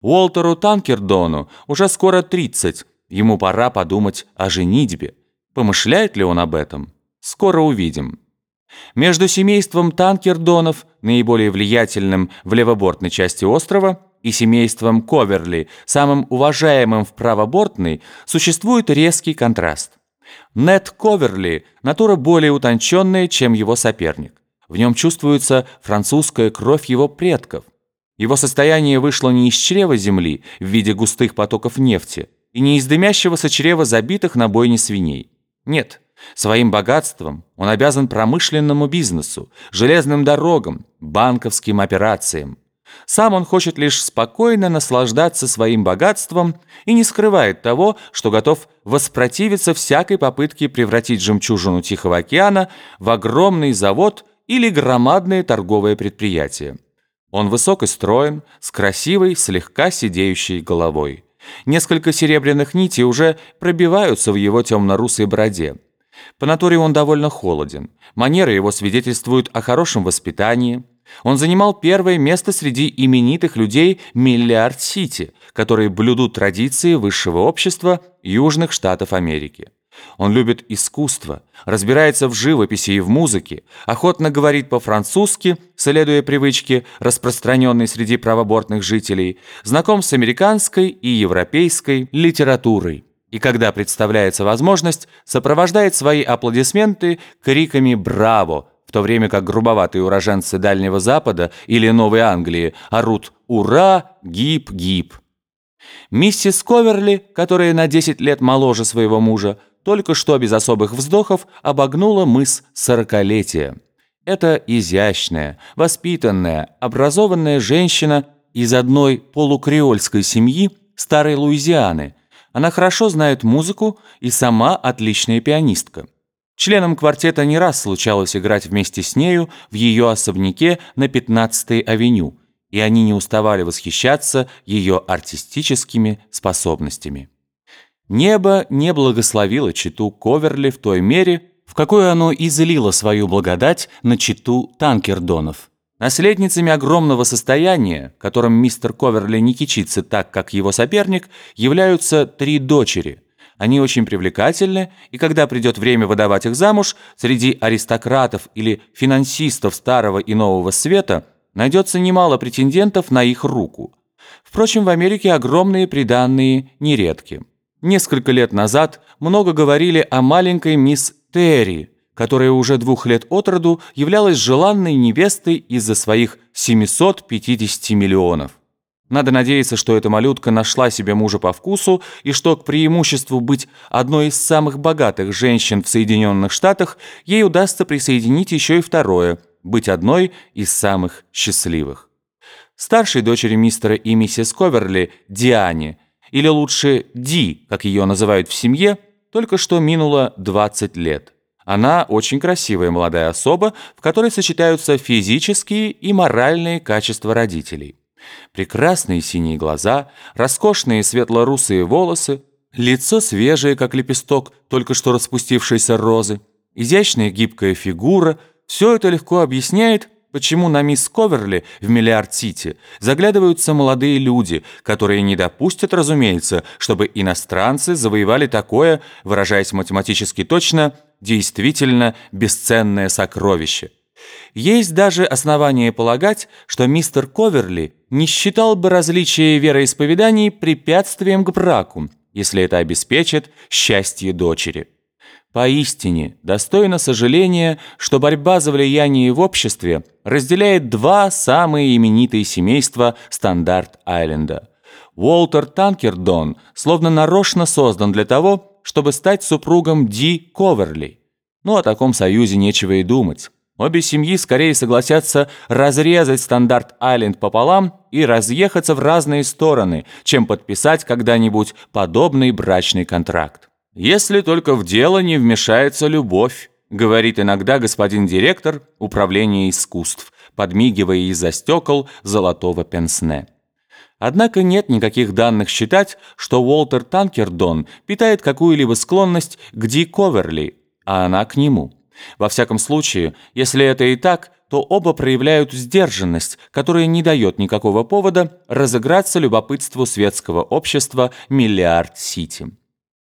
Уолтеру Танкердону уже скоро 30, ему пора подумать о женитьбе. Помышляет ли он об этом? Скоро увидим. Между семейством Танкердонов, наиболее влиятельным в левобортной части острова, и семейством Коверли, самым уважаемым в правобортной, существует резкий контраст. Нет Коверли – натура более утонченная, чем его соперник. В нем чувствуется французская кровь его предков. Его состояние вышло не из чрева земли в виде густых потоков нефти и не из дымящегося чрева забитых на бойне свиней. Нет, своим богатством он обязан промышленному бизнесу, железным дорогам, банковским операциям. Сам он хочет лишь спокойно наслаждаться своим богатством и не скрывает того, что готов воспротивиться всякой попытке превратить жемчужину Тихого океана в огромный завод или громадное торговое предприятие. Он высок и строен, с красивой, слегка сидеющей головой. Несколько серебряных нитей уже пробиваются в его темно-русой бороде. По натуре он довольно холоден. Манеры его свидетельствуют о хорошем воспитании – он занимал первое место среди именитых людей Миллиард-Сити, которые блюдут традиции высшего общества Южных Штатов Америки. Он любит искусство, разбирается в живописи и в музыке, охотно говорит по-французски, следуя привычке, распространенной среди правобортных жителей, знаком с американской и европейской литературой. И когда представляется возможность, сопровождает свои аплодисменты криками «Браво!», в то время как грубоватые уроженцы Дальнего Запада или Новой Англии орут «Ура! Гип-гип!». Миссис Коверли, которая на 10 лет моложе своего мужа, только что без особых вздохов обогнула мыс сорокалетия. Это изящная, воспитанная, образованная женщина из одной полукреольской семьи старой Луизианы. Она хорошо знает музыку и сама отличная пианистка. Членам квартета не раз случалось играть вместе с нею в ее особняке на 15-й авеню, и они не уставали восхищаться ее артистическими способностями. Небо не благословило читу Коверли в той мере, в какой оно излило свою благодать на читу Танкердонов. Наследницами огромного состояния, которым мистер Коверли не кичится так, как его соперник, являются три дочери – они очень привлекательны, и когда придет время выдавать их замуж, среди аристократов или финансистов старого и нового света найдется немало претендентов на их руку. Впрочем, в Америке огромные приданные нередки. Несколько лет назад много говорили о маленькой мисс Терри, которая уже двух лет от роду являлась желанной невестой из-за своих 750 миллионов. Надо надеяться, что эта малютка нашла себе мужа по вкусу и что к преимуществу быть одной из самых богатых женщин в Соединенных Штатах ей удастся присоединить еще и второе – быть одной из самых счастливых. Старшей дочери мистера и миссис Коверли, Диане, или лучше Ди, как ее называют в семье, только что минуло 20 лет. Она очень красивая молодая особа, в которой сочетаются физические и моральные качества родителей. Прекрасные синие глаза, роскошные светло-русые волосы, лицо свежее, как лепесток только что распустившейся розы, изящная гибкая фигура – все это легко объясняет, почему на мисс Коверли в Миллиард-Сити заглядываются молодые люди, которые не допустят, разумеется, чтобы иностранцы завоевали такое, выражаясь математически точно, действительно бесценное сокровище – есть даже основания полагать, что мистер Коверли не считал бы различие вероисповеданий препятствием к браку, если это обеспечит счастье дочери. Поистине, достойно сожаления, что борьба за влияние в обществе разделяет два самые именитые семейства Стандарт-Айленда. Уолтер Танкердон словно нарочно создан для того, чтобы стать супругом Ди Коверли. Но о таком союзе нечего и думать. Обе семьи скорее согласятся разрезать стандарт-айленд пополам и разъехаться в разные стороны, чем подписать когда-нибудь подобный брачный контракт. «Если только в дело не вмешается любовь», говорит иногда господин директор управления искусств, подмигивая из-за стекол золотого пенсне. Однако нет никаких данных считать, что Уолтер Танкердон питает какую-либо склонность к Ди Коверли, а она к нему – во всяком случае, если это и так, то оба проявляют сдержанность, которая не дает никакого повода разыграться любопытству светского общества «Миллиард Сити».